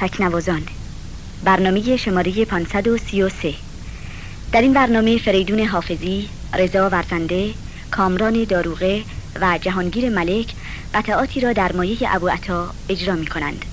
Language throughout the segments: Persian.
تکنوازان برنامه شماره 533 در این برنامه فریدون حافظی، رضا ورزنده، کامران داروغه و جهانگیر ملک قطعاتی را در مایه ابو عطا اجرا می کنند.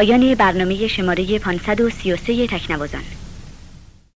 پایان برنامه شماره 533 تکنوازان.